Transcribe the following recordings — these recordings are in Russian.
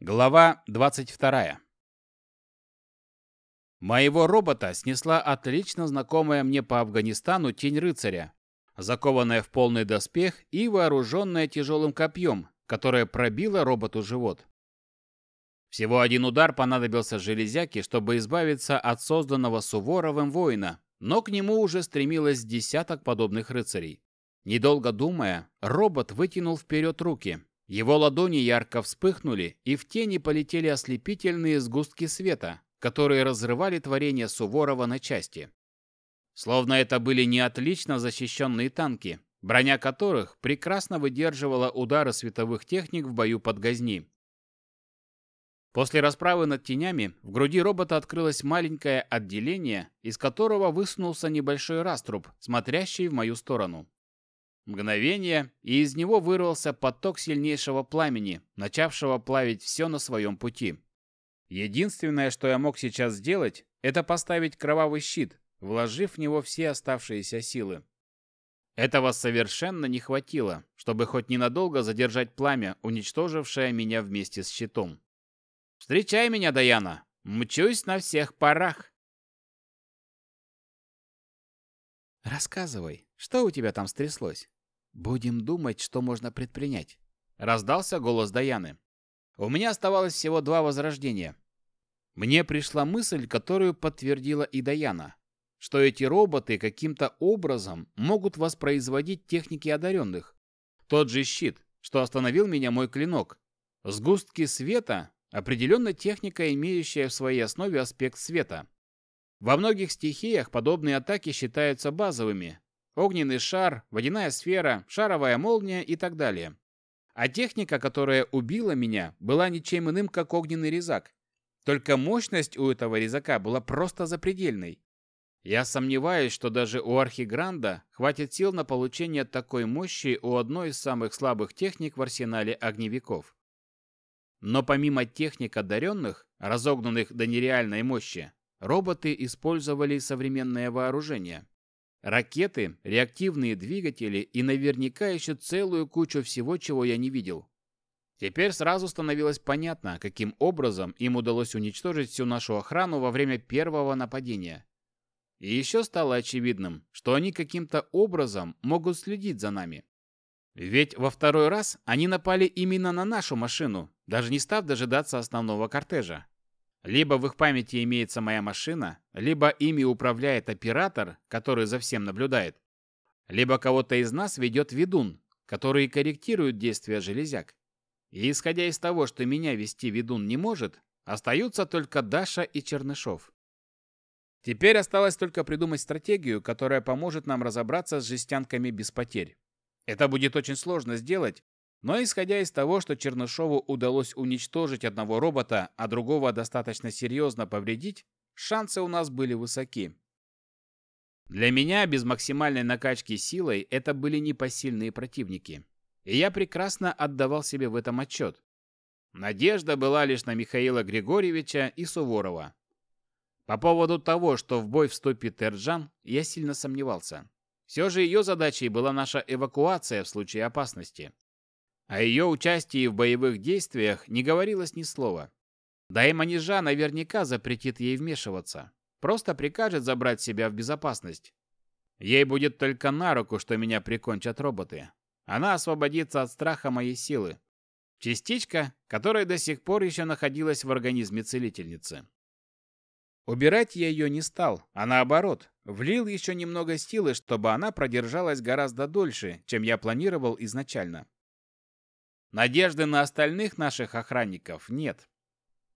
Глава 22. Моего робота снесла отлично знакомая мне по Афганистану тень рыцаря, закованная в полный доспех и вооруженная тяжелым копьем, которое пробило роботу живот. Всего один удар понадобился железяке, чтобы избавиться от созданного Суворовым воина, но к нему уже стремилось десяток подобных рыцарей. Недолго думая, робот вытянул вперед руки. Его ладони ярко вспыхнули, и в тени полетели ослепительные сгустки света, которые разрывали творение Суворова на части. Словно это были не отлично защищенные танки, броня которых прекрасно выдерживала удары световых техник в бою под Газни. После расправы над тенями в груди робота открылось маленькое отделение, из которого высунулся небольшой раструб, смотрящий в мою сторону. Мгновение, и из него вырвался поток сильнейшего пламени, начавшего плавить все на своем пути. Единственное, что я мог сейчас сделать, это поставить кровавый щит, вложив в него все оставшиеся силы. Этого совершенно не хватило, чтобы хоть ненадолго задержать пламя, уничтожившее меня вместе с щитом. Встречай меня, Даяна. Мчусь на всех парах. Рассказывай, что у тебя там стряслось? Будем думать, что можно предпринять. Раздался голос Даяны. У меня оставалось всего два возрождения. Мне пришла мысль, которую подтвердила и Даяна, что эти роботы каким-то образом могут воспроизводить техники одаренных. Тот же щит, что остановил меня мой клинок. Сгустки света Определенно техника, имеющая в своей основе аспект света. Во многих стихиях подобные атаки считаются базовыми. Огненный шар, водяная сфера, шаровая молния и так далее. А техника, которая убила меня, была ничем иным, как огненный резак. Только мощность у этого резака была просто запредельной. Я сомневаюсь, что даже у Архигранда хватит сил на получение такой мощи у одной из самых слабых техник в арсенале огневиков. Но помимо техник одаренных, разогнанных до нереальной мощи, роботы использовали современное вооружение. Ракеты, реактивные двигатели и наверняка еще целую кучу всего, чего я не видел. Теперь сразу становилось понятно, каким образом им удалось уничтожить всю нашу охрану во время первого нападения. И еще стало очевидным, что они каким-то образом могут следить за нами. Ведь во второй раз они напали именно на нашу машину, даже не став дожидаться основного кортежа. Либо в их памяти имеется моя машина, либо ими управляет оператор, который за всем наблюдает, либо кого-то из нас ведет ведун, который корректирует действия железяк. И исходя из того, что меня вести ведун не может, остаются только Даша и Чернышов. Теперь осталось только придумать стратегию, которая поможет нам разобраться с жестянками без потерь. Это будет очень сложно сделать, но исходя из того, что Чернышову удалось уничтожить одного робота, а другого достаточно серьезно повредить, шансы у нас были высоки. Для меня без максимальной накачки силой это были непосильные противники. И я прекрасно отдавал себе в этом отчет. Надежда была лишь на Михаила Григорьевича и Суворова. По поводу того, что в бой вступит Эрджан, я сильно сомневался. Все же ее задачей была наша эвакуация в случае опасности. О ее участии в боевых действиях не говорилось ни слова. Да и манежа наверняка запретит ей вмешиваться. Просто прикажет забрать себя в безопасность. Ей будет только на руку, что меня прикончат роботы. Она освободится от страха моей силы. Частичка, которая до сих пор еще находилась в организме целительницы. Убирать я ее не стал, а наоборот, влил еще немного силы, чтобы она продержалась гораздо дольше, чем я планировал изначально. Надежды на остальных наших охранников нет.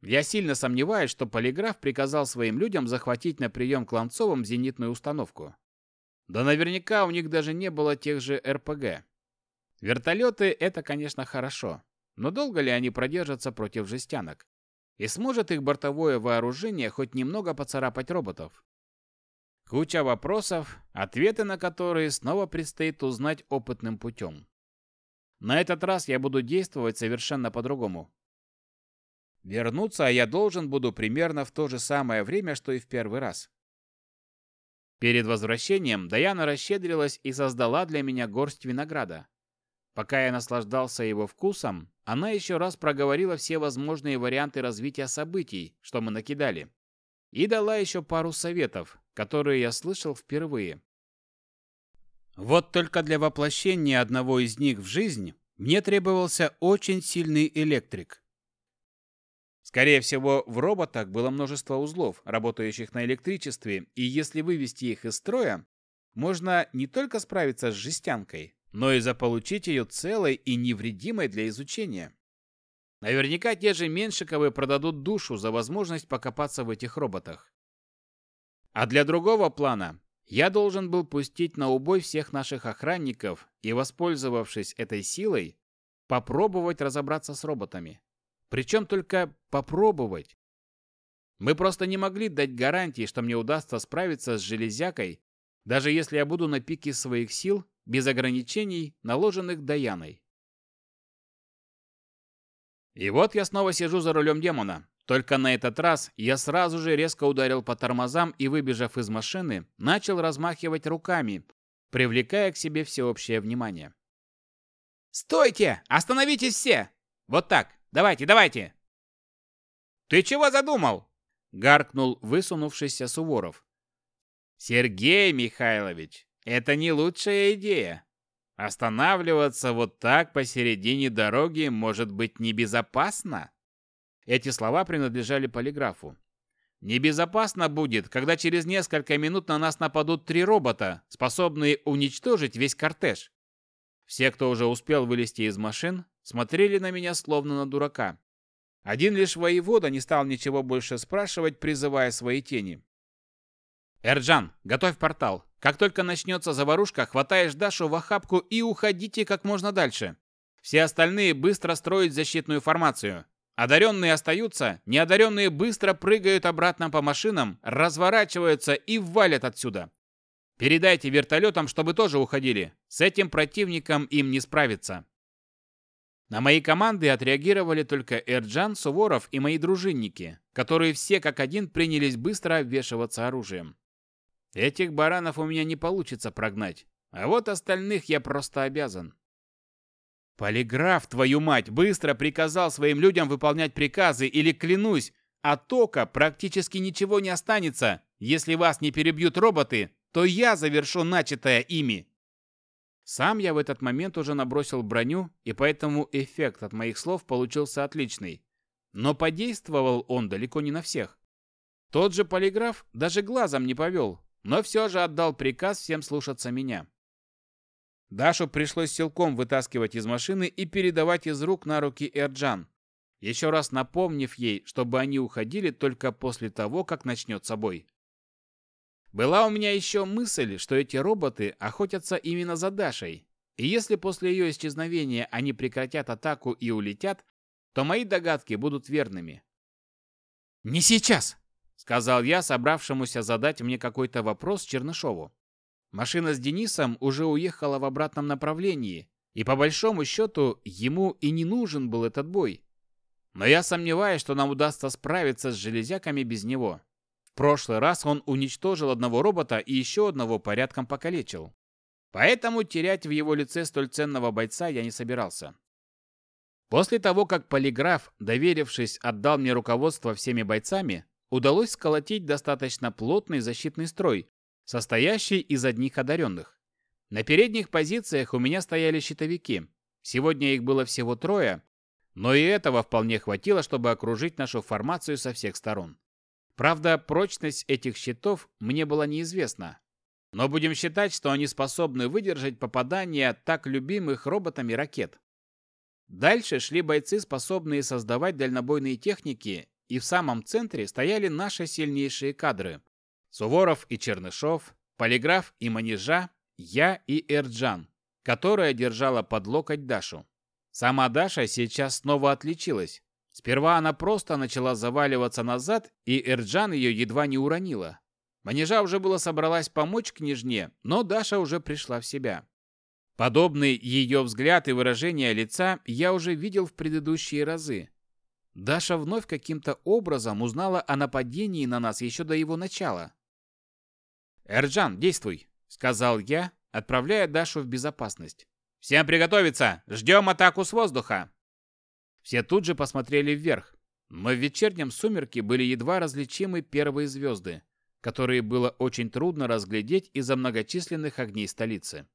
Я сильно сомневаюсь, что полиграф приказал своим людям захватить на прием к Ланцовым зенитную установку. Да наверняка у них даже не было тех же РПГ. Вертолеты — это, конечно, хорошо, но долго ли они продержатся против жестянок? И сможет их бортовое вооружение хоть немного поцарапать роботов? Куча вопросов, ответы на которые снова предстоит узнать опытным путем. На этот раз я буду действовать совершенно по-другому. Вернуться я должен буду примерно в то же самое время, что и в первый раз. Перед возвращением Даяна расщедрилась и создала для меня горсть винограда. Пока я наслаждался его вкусом, она еще раз проговорила все возможные варианты развития событий, что мы накидали, и дала еще пару советов, которые я слышал впервые. Вот только для воплощения одного из них в жизнь мне требовался очень сильный электрик. Скорее всего, в роботах было множество узлов, работающих на электричестве, и если вывести их из строя, можно не только справиться с жестянкой, но и заполучить ее целой и невредимой для изучения. Наверняка те же Меншиковы продадут душу за возможность покопаться в этих роботах. А для другого плана я должен был пустить на убой всех наших охранников и, воспользовавшись этой силой, попробовать разобраться с роботами. Причем только попробовать. Мы просто не могли дать гарантии, что мне удастся справиться с железякой, даже если я буду на пике своих сил без ограничений, наложенных Даяной. И вот я снова сижу за рулем демона. Только на этот раз я сразу же резко ударил по тормозам и, выбежав из машины, начал размахивать руками, привлекая к себе всеобщее внимание. «Стойте! Остановитесь все! Вот так! Давайте, давайте!» «Ты чего задумал?» — гаркнул высунувшийся Суворов. «Сергей Михайлович, это не лучшая идея. Останавливаться вот так посередине дороги может быть небезопасно. Эти слова принадлежали полиграфу. Небезопасно будет, когда через несколько минут на нас нападут три робота, способные уничтожить весь кортеж. Все, кто уже успел вылезти из машин, смотрели на меня словно на дурака. Один лишь воевода не стал ничего больше спрашивать, призывая свои тени. «Эрджан, готовь портал. Как только начнется заварушка, хватаешь Дашу в охапку и уходите как можно дальше. Все остальные быстро строят защитную формацию. Одаренные остаются, неодаренные быстро прыгают обратно по машинам, разворачиваются и валят отсюда. Передайте вертолетам, чтобы тоже уходили. С этим противником им не справиться. На мои команды отреагировали только Эрджан, Суворов и мои дружинники, которые все как один принялись быстро обвешиваться оружием. Этих баранов у меня не получится прогнать, а вот остальных я просто обязан. Полиграф, твою мать, быстро приказал своим людям выполнять приказы или, клянусь, от тока практически ничего не останется. Если вас не перебьют роботы, то я завершу начатое ими. Сам я в этот момент уже набросил броню, и поэтому эффект от моих слов получился отличный. Но подействовал он далеко не на всех. Тот же полиграф даже глазом не повел, но все же отдал приказ всем слушаться меня. Дашу пришлось силком вытаскивать из машины и передавать из рук на руки Эрджан, еще раз напомнив ей, чтобы они уходили только после того, как начнется бой. Была у меня еще мысль, что эти роботы охотятся именно за Дашей, и если после ее исчезновения они прекратят атаку и улетят, то мои догадки будут верными. «Не сейчас!» сказал я собравшемуся задать мне какой-то вопрос Чернышову. Машина с Денисом уже уехала в обратном направлении, и по большому счету ему и не нужен был этот бой. Но я сомневаюсь, что нам удастся справиться с железяками без него. В прошлый раз он уничтожил одного робота и еще одного порядком покалечил. Поэтому терять в его лице столь ценного бойца я не собирался. После того, как полиграф, доверившись, отдал мне руководство всеми бойцами, удалось сколотить достаточно плотный защитный строй, состоящий из одних одаренных. На передних позициях у меня стояли щитовики. Сегодня их было всего трое, но и этого вполне хватило, чтобы окружить нашу формацию со всех сторон. Правда, прочность этих щитов мне была неизвестна. Но будем считать, что они способны выдержать попадание так любимых роботами ракет. Дальше шли бойцы, способные создавать дальнобойные техники и в самом центре стояли наши сильнейшие кадры. Суворов и Чернышов, Полиграф и Манежа, я и Эрджан, которая держала под локоть Дашу. Сама Даша сейчас снова отличилась. Сперва она просто начала заваливаться назад, и Эрджан ее едва не уронила. Манежа уже было собралась помочь княжне, но Даша уже пришла в себя. Подобный ее взгляд и выражение лица я уже видел в предыдущие разы. Даша вновь каким-то образом узнала о нападении на нас еще до его начала. «Эрджан, действуй!» — сказал я, отправляя Дашу в безопасность. Всем приготовиться! Ждем атаку с воздуха!» Все тут же посмотрели вверх, но в вечернем сумерке были едва различимы первые звезды, которые было очень трудно разглядеть из-за многочисленных огней столицы.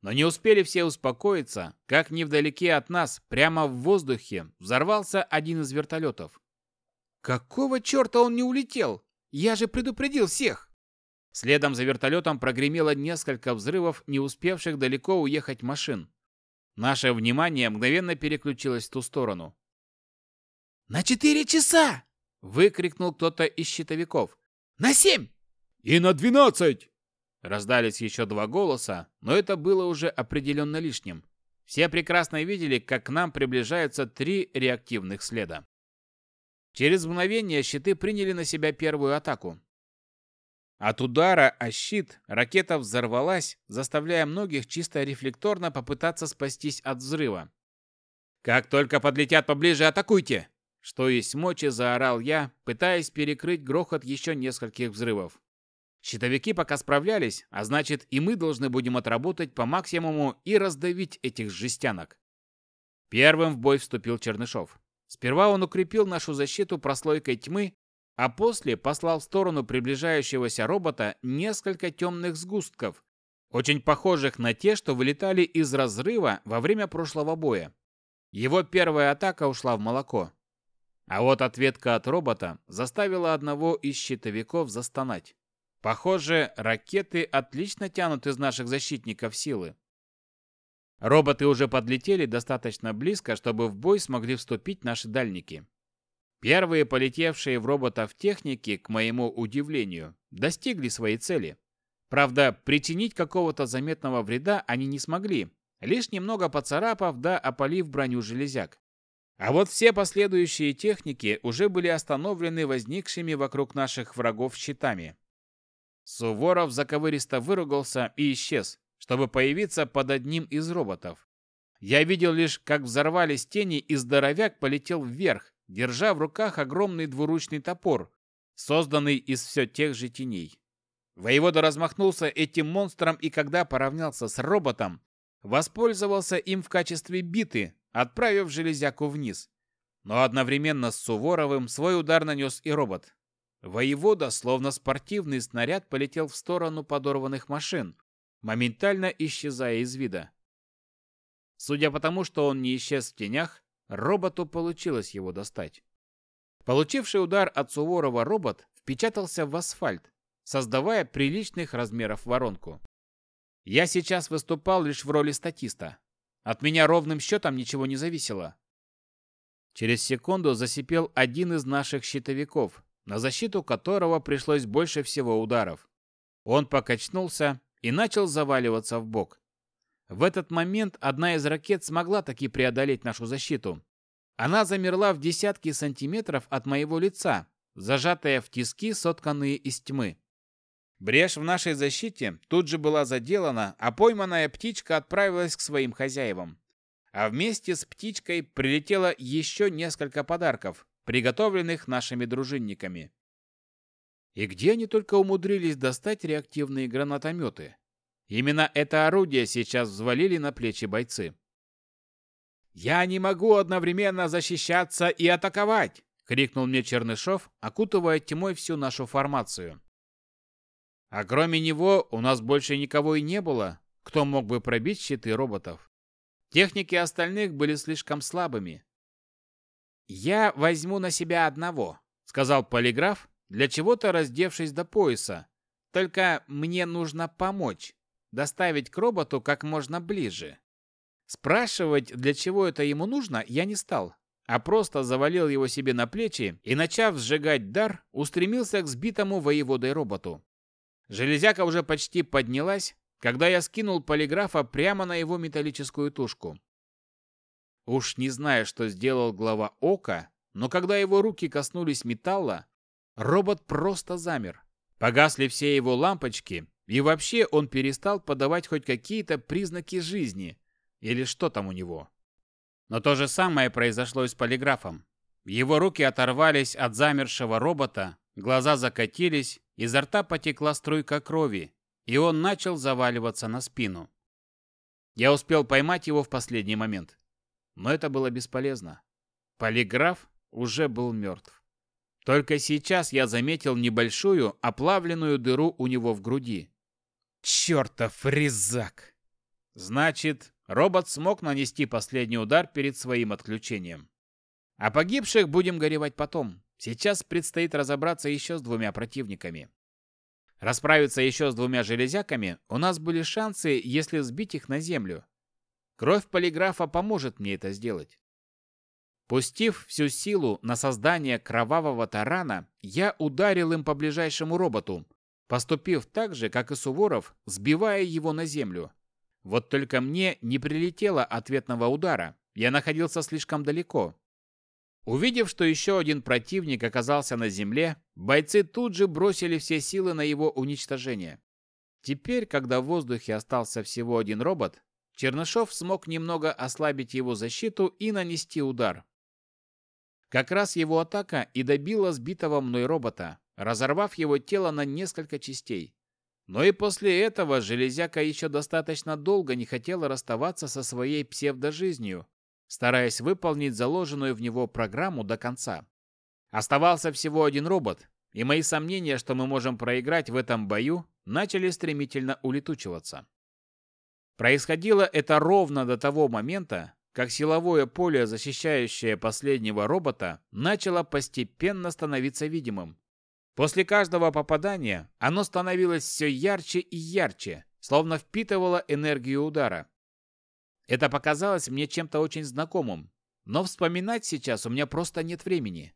Но не успели все успокоиться, как невдалеке от нас, прямо в воздухе, взорвался один из вертолетов. «Какого черта он не улетел? Я же предупредил всех!» Следом за вертолетом прогремело несколько взрывов, не успевших далеко уехать машин. Наше внимание мгновенно переключилось в ту сторону. «На четыре часа!» — выкрикнул кто-то из щитовиков. «На семь!» «И на двенадцать!» Раздались еще два голоса, но это было уже определенно лишним. Все прекрасно видели, как к нам приближаются три реактивных следа. Через мгновение щиты приняли на себя первую атаку. От удара о щит ракета взорвалась, заставляя многих чисто рефлекторно попытаться спастись от взрыва. «Как только подлетят поближе, атакуйте!» Что есть мочи, заорал я, пытаясь перекрыть грохот еще нескольких взрывов. Щитовики пока справлялись, а значит и мы должны будем отработать по максимуму и раздавить этих жестянок. Первым в бой вступил Чернышов. Сперва он укрепил нашу защиту прослойкой тьмы, а после послал в сторону приближающегося робота несколько темных сгустков, очень похожих на те, что вылетали из разрыва во время прошлого боя. Его первая атака ушла в молоко. А вот ответка от робота заставила одного из щитовиков застонать. Похоже, ракеты отлично тянут из наших защитников силы. Роботы уже подлетели достаточно близко, чтобы в бой смогли вступить наши дальники. Первые полетевшие в роботов техники, к моему удивлению, достигли своей цели. Правда, причинить какого-то заметного вреда они не смогли, лишь немного поцарапав да опалив броню железяк. А вот все последующие техники уже были остановлены возникшими вокруг наших врагов щитами. Суворов заковыристо выругался и исчез, чтобы появиться под одним из роботов. Я видел лишь, как взорвались тени, и здоровяк полетел вверх, держа в руках огромный двуручный топор, созданный из все тех же теней. Воевода размахнулся этим монстром и когда поравнялся с роботом, воспользовался им в качестве биты, отправив железяку вниз. Но одновременно с Суворовым свой удар нанес и робот. Воевода, словно спортивный снаряд, полетел в сторону подорванных машин, моментально исчезая из вида. Судя по тому, что он не исчез в тенях, Роботу получилось его достать. Получивший удар от Суворова робот впечатался в асфальт, создавая приличных размеров воронку. Я сейчас выступал лишь в роли статиста. От меня ровным счетом ничего не зависело. Через секунду засипел один из наших щитовиков, на защиту которого пришлось больше всего ударов. Он покачнулся и начал заваливаться в бок. В этот момент одна из ракет смогла таки преодолеть нашу защиту. Она замерла в десятки сантиметров от моего лица, зажатая в тиски, сотканные из тьмы. Брешь в нашей защите тут же была заделана, а пойманная птичка отправилась к своим хозяевам. А вместе с птичкой прилетело еще несколько подарков, приготовленных нашими дружинниками. И где они только умудрились достать реактивные гранатометы? Именно это орудие сейчас взвалили на плечи бойцы. «Я не могу одновременно защищаться и атаковать!» — крикнул мне Чернышов, окутывая тьмой всю нашу формацию. А кроме него у нас больше никого и не было, кто мог бы пробить щиты роботов. Техники остальных были слишком слабыми. «Я возьму на себя одного», — сказал полиграф, для чего-то раздевшись до пояса. «Только мне нужно помочь» доставить к роботу как можно ближе. Спрашивать, для чего это ему нужно, я не стал, а просто завалил его себе на плечи и, начав сжигать дар, устремился к сбитому воеводой роботу. Железяка уже почти поднялась, когда я скинул полиграфа прямо на его металлическую тушку. Уж не знаю, что сделал глава Ока, но когда его руки коснулись металла, робот просто замер. Погасли все его лампочки, и вообще он перестал подавать хоть какие-то признаки жизни. Или что там у него. Но то же самое произошло и с полиграфом. Его руки оторвались от замершего робота, глаза закатились, изо рта потекла струйка крови, и он начал заваливаться на спину. Я успел поймать его в последний момент. Но это было бесполезно. Полиграф уже был мертв. Только сейчас я заметил небольшую оплавленную дыру у него в груди. Чертов резак! Значит, робот смог нанести последний удар перед своим отключением. А погибших будем горевать потом. Сейчас предстоит разобраться еще с двумя противниками. Расправиться еще с двумя железяками у нас были шансы, если сбить их на землю. Кровь полиграфа поможет мне это сделать. Пустив всю силу на создание кровавого тарана, я ударил им по ближайшему роботу, поступив так же, как и Суворов, сбивая его на землю. Вот только мне не прилетело ответного удара, я находился слишком далеко. Увидев, что еще один противник оказался на земле, бойцы тут же бросили все силы на его уничтожение. Теперь, когда в воздухе остался всего один робот, Чернышов смог немного ослабить его защиту и нанести удар. Как раз его атака и добила сбитого мной робота, разорвав его тело на несколько частей. Но и после этого железяка еще достаточно долго не хотела расставаться со своей псевдожизнью, стараясь выполнить заложенную в него программу до конца. Оставался всего один робот, и мои сомнения, что мы можем проиграть в этом бою, начали стремительно улетучиваться. Происходило это ровно до того момента, как силовое поле, защищающее последнего робота, начало постепенно становиться видимым. После каждого попадания оно становилось все ярче и ярче, словно впитывало энергию удара. Это показалось мне чем-то очень знакомым, но вспоминать сейчас у меня просто нет времени.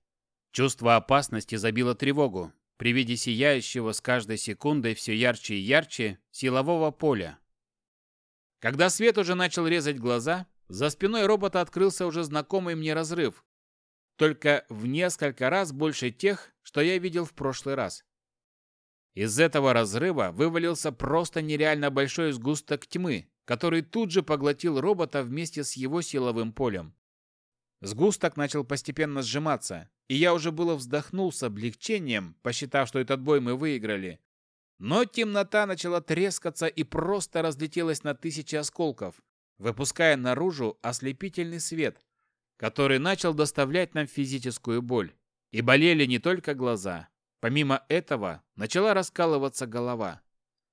Чувство опасности забило тревогу при виде сияющего с каждой секундой все ярче и ярче силового поля. Когда свет уже начал резать глаза, за спиной робота открылся уже знакомый мне разрыв, только в несколько раз больше тех, что я видел в прошлый раз. Из этого разрыва вывалился просто нереально большой сгусток тьмы, который тут же поглотил робота вместе с его силовым полем. Сгусток начал постепенно сжиматься, и я уже было вздохнул с облегчением, посчитав, что этот бой мы выиграли. Но темнота начала трескаться и просто разлетелась на тысячи осколков, выпуская наружу ослепительный свет, который начал доставлять нам физическую боль. И болели не только глаза. Помимо этого, начала раскалываться голова.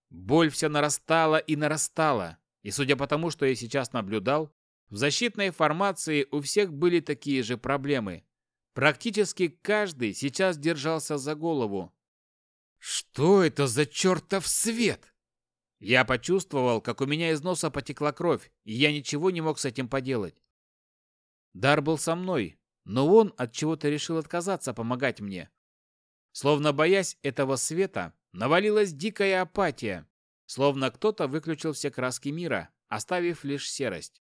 Боль все нарастала и нарастала, и судя по тому, что я сейчас наблюдал, в защитной формации у всех были такие же проблемы. Практически каждый сейчас держался за голову. Что это за чертов свет? Я почувствовал, как у меня из носа потекла кровь, и я ничего не мог с этим поделать. Дар был со мной, но он от чего-то решил отказаться помогать мне. Словно боясь этого света, навалилась дикая апатия, Словно кто-то выключил все краски мира, оставив лишь серость.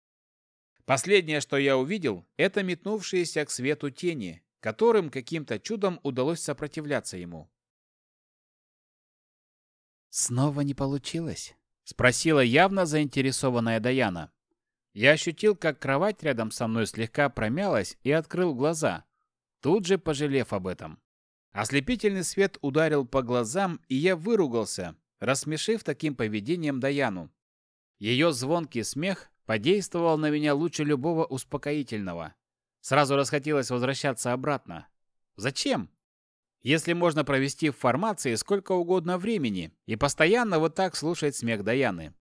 Последнее, что я увидел, это метнувшиеся к свету тени, которым каким-то чудом удалось сопротивляться ему. «Снова не получилось?» — спросила явно заинтересованная Даяна. Я ощутил, как кровать рядом со мной слегка промялась и открыл глаза, тут же пожалев об этом. Ослепительный свет ударил по глазам, и я выругался, рассмешив таким поведением Даяну. Ее звонкий смех подействовал на меня лучше любого успокоительного. Сразу расхотелось возвращаться обратно. Зачем? Если можно провести в формации сколько угодно времени и постоянно вот так слушать смех Даяны.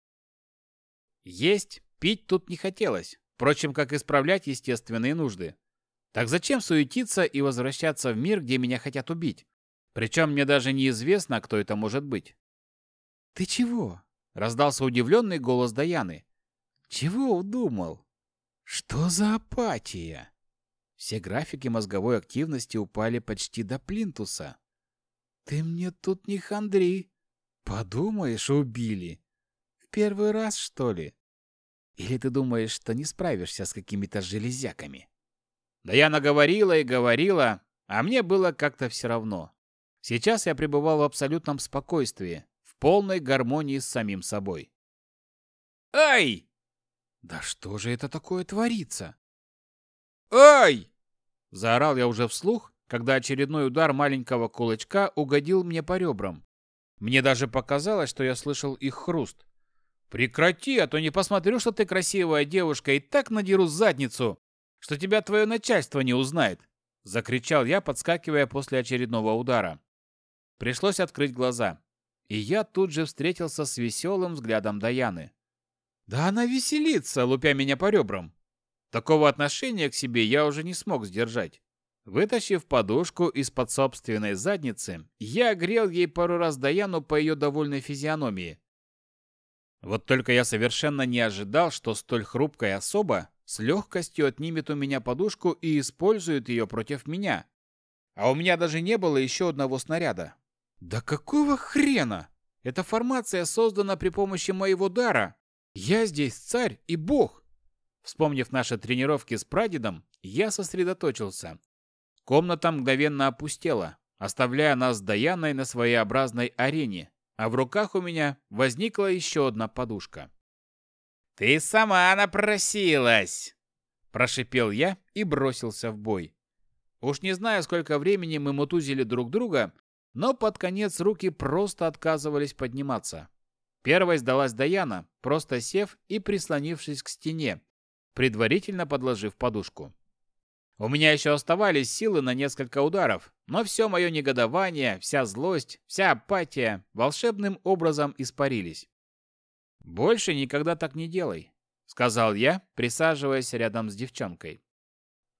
Есть, пить тут не хотелось, впрочем, как исправлять естественные нужды. Так зачем суетиться и возвращаться в мир, где меня хотят убить? Причем мне даже неизвестно, кто это может быть. «Ты чего?» — раздался удивленный голос Даяны. «Чего удумал? Что за апатия?» Все графики мозговой активности упали почти до плинтуса. «Ты мне тут не хандри. Подумаешь, убили. В первый раз, что ли? Или ты думаешь, что не справишься с какими-то железяками?» Даяна говорила и говорила, а мне было как-то все равно. Сейчас я пребывал в абсолютном спокойствии, полной гармонии с самим собой. «Ай!» «Да что же это такое творится?» «Ай!» Заорал я уже вслух, когда очередной удар маленького кулачка угодил мне по ребрам. Мне даже показалось, что я слышал их хруст. Прекрати, а то не посмотрю, что ты красивая девушка, и так надеру задницу, что тебя твое начальство не узнает. Закричал я, подскакивая после очередного удара. Пришлось открыть глаза. И я тут же встретился с веселым взглядом Даяны. Да она веселится, лупя меня по ребрам. Такого отношения к себе я уже не смог сдержать. Вытащив подушку из-под собственной задницы, я грел ей пару раз Даяну по ее довольной физиономии. Вот только я совершенно не ожидал, что столь хрупкая особа с легкостью отнимет у меня подушку и использует ее против меня. А у меня даже не было еще одного снаряда. Да какого хрена? Эта формация создана при помощи моего дара. Я здесь царь и бог. Вспомнив наши тренировки с прадедом, я сосредоточился. Комната мгновенно опустела, оставляя нас с Даяной на своеобразной арене, а в руках у меня возникла еще одна подушка. «Ты сама напросилась!» – прошипел я и бросился в бой. Уж не знаю, сколько времени мы мутузили друг друга, но под конец руки просто отказывались подниматься. Первой сдалась Даяна, просто сев и прислонившись к стене, предварительно подложив подушку. У меня еще оставались силы на несколько ударов, но все мое негодование, вся злость, вся апатия волшебным образом испарились. «Больше никогда так не делай», — сказал я, присаживаясь рядом с девчонкой.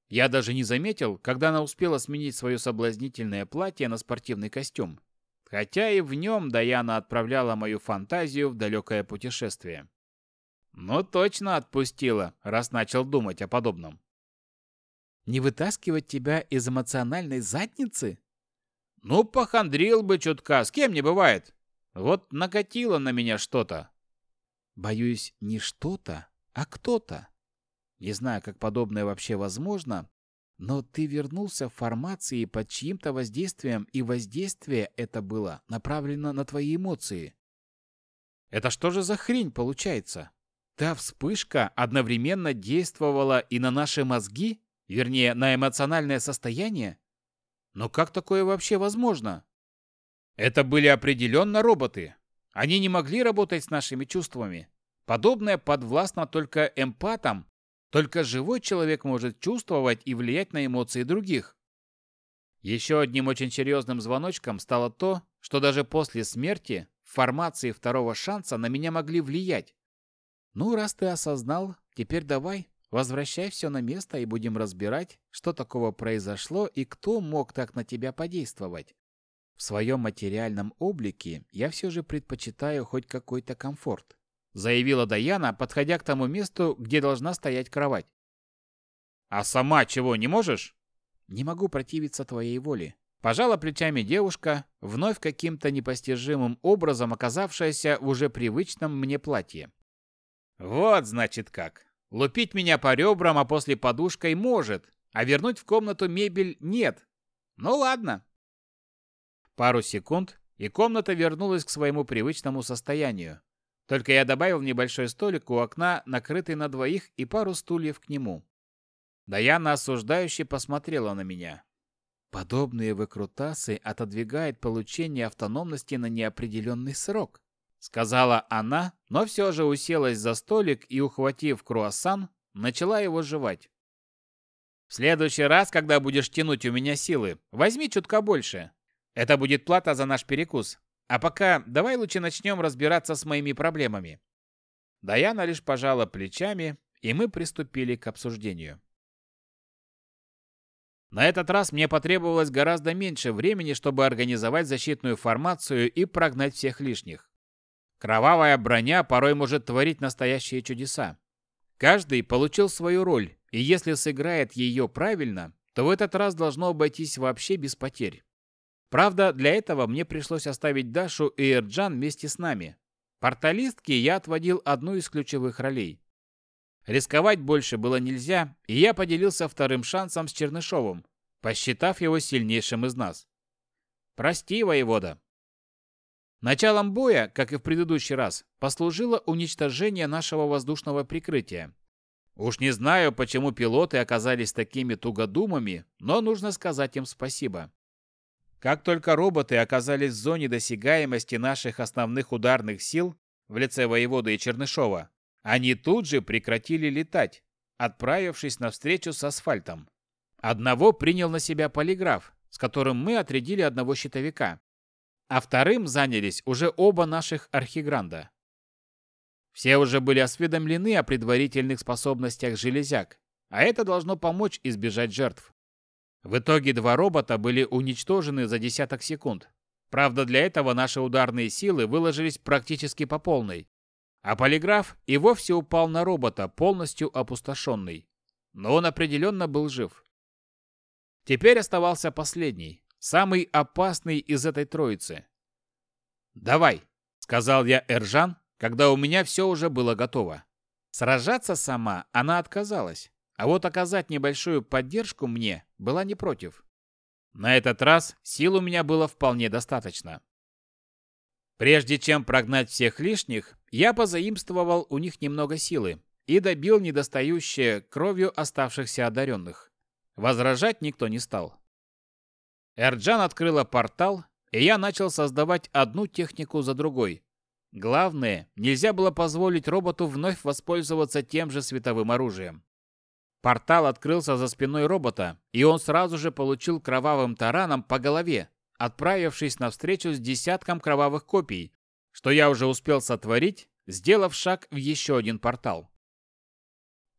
Я даже не заметил, когда она успела сменить свое соблазнительное платье на спортивный костюм. Хотя и в нем Даяна отправляла мою фантазию в далекое путешествие. Ну, точно отпустила, раз начал думать о подобном. Не вытаскивать тебя из эмоциональной задницы? Ну, похандрил бы чутка, с кем не бывает. Вот накатило на меня что-то. Боюсь, не что-то, а кто-то. Не знаю, как подобное вообще возможно, но ты вернулся в формации под чьим-то воздействием, и воздействие это было направлено на твои эмоции. Это что же за хрень получается? Та вспышка одновременно действовала и на наши мозги, вернее, на эмоциональное состояние? Но как такое вообще возможно? Это были определенно роботы. Они не могли работать с нашими чувствами. Подобное подвластно только эмпатам, только живой человек может чувствовать и влиять на эмоции других. Еще одним очень серьезным звоночком стало то, что даже после смерти в формации второго шанса на меня могли влиять. Ну, раз ты осознал, теперь давай, возвращай все на место и будем разбирать, что такого произошло и кто мог так на тебя подействовать. В своем материальном облике я все же предпочитаю хоть какой-то комфорт заявила Даяна, подходя к тому месту, где должна стоять кровать. А сама чего не можешь? Не могу противиться твоей воле. Пожала плечами девушка, вновь каким-то непостижимым образом оказавшаяся в уже привычном мне платье. Вот, значит, как. Лупить меня по ребрам, а после подушкой может, а вернуть в комнату мебель нет. Ну ладно. Пару секунд, и комната вернулась к своему привычному состоянию. Только я добавил небольшой столик у окна, накрытый на двоих, и пару стульев к нему. Даяна осуждающе посмотрела на меня. Подобные выкрутасы отодвигают получение автономности на неопределенный срок, сказала она, но все же уселась за столик и, ухватив круассан, начала его жевать. В следующий раз, когда будешь тянуть у меня силы, возьми чутка больше. Это будет плата за наш перекус. А пока давай лучше начнем разбираться с моими проблемами. Даяна лишь пожала плечами, и мы приступили к обсуждению. На этот раз мне потребовалось гораздо меньше времени, чтобы организовать защитную формацию и прогнать всех лишних. Кровавая броня порой может творить настоящие чудеса. Каждый получил свою роль, и если сыграет ее правильно, то в этот раз должно обойтись вообще без потерь. Правда, для этого мне пришлось оставить Дашу и Эрджан вместе с нами. Порталистке я отводил одну из ключевых ролей. Рисковать больше было нельзя, и я поделился вторым шансом с Чернышовым, посчитав его сильнейшим из нас. Прости, воевода. Началом боя, как и в предыдущий раз, послужило уничтожение нашего воздушного прикрытия. Уж не знаю, почему пилоты оказались такими тугодумами, но нужно сказать им спасибо. Как только роботы оказались в зоне досягаемости наших основных ударных сил, в лице воеводы и Чернышова, они тут же прекратили летать, отправившись навстречу с асфальтом. Одного принял на себя полиграф, с которым мы отрядили одного щитовика, а вторым занялись уже оба наших архигранда. Все уже были осведомлены о предварительных способностях железяк, а это должно помочь избежать жертв. В итоге два робота были уничтожены за десяток секунд. Правда, для этого наши ударные силы выложились практически по полной. А полиграф и вовсе упал на робота, полностью опустошенный. Но он определенно был жив. Теперь оставался последний, самый опасный из этой троицы. «Давай», — сказал я Эржан, когда у меня все уже было готово. Сражаться сама она отказалась, а вот оказать небольшую поддержку мне была не против. На этот раз сил у меня было вполне достаточно. Прежде чем прогнать всех лишних, я позаимствовал у них немного силы и добил недостающее кровью оставшихся одаренных. Возражать никто не стал. Эрджан открыла портал, и я начал создавать одну технику за другой. Главное, нельзя было позволить роботу вновь воспользоваться тем же световым оружием. Портал открылся за спиной робота, и он сразу же получил кровавым тараном по голове, отправившись навстречу с десятком кровавых копий, что я уже успел сотворить, сделав шаг в еще один портал.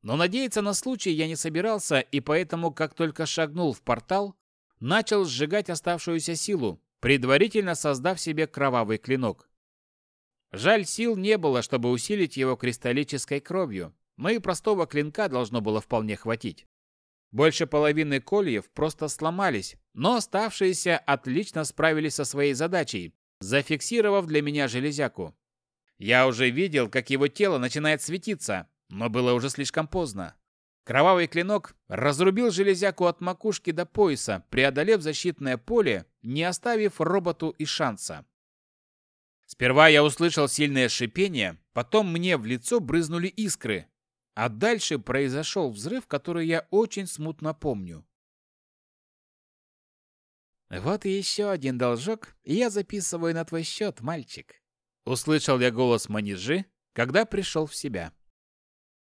Но надеяться на случай я не собирался, и поэтому, как только шагнул в портал, начал сжигать оставшуюся силу, предварительно создав себе кровавый клинок. Жаль, сил не было, чтобы усилить его кристаллической кровью, но и простого клинка должно было вполне хватить. Больше половины кольев просто сломались, но оставшиеся отлично справились со своей задачей, зафиксировав для меня железяку. Я уже видел, как его тело начинает светиться, но было уже слишком поздно. Кровавый клинок разрубил железяку от макушки до пояса, преодолев защитное поле, не оставив роботу и шанса. Сперва я услышал сильное шипение, потом мне в лицо брызнули искры, а дальше произошел взрыв, который я очень смутно помню. «Вот и еще один должок, я записываю на твой счет, мальчик», — услышал я голос манежи, когда пришел в себя.